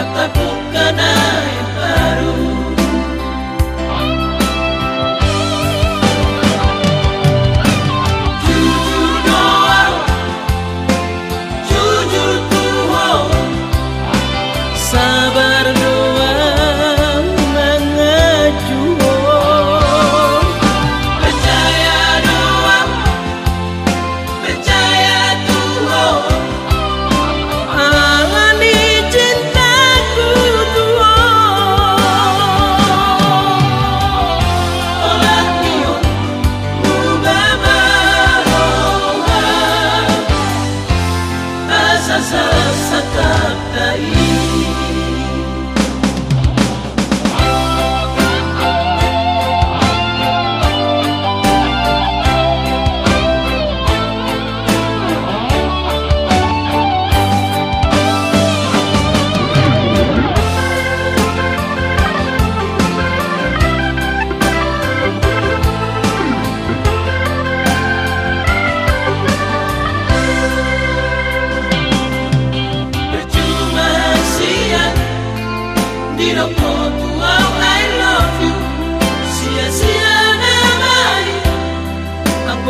kataku kenal aí.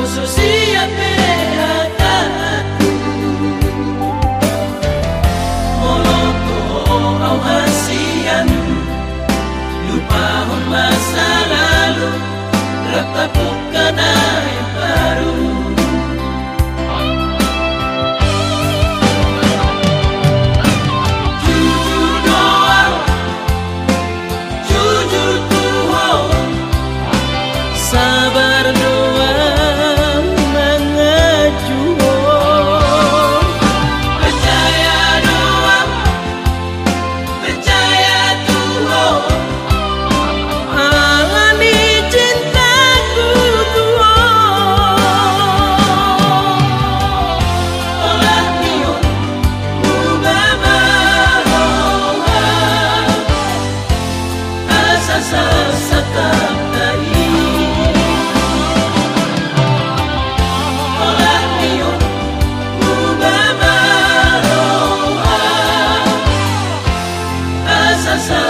Pososía sasa.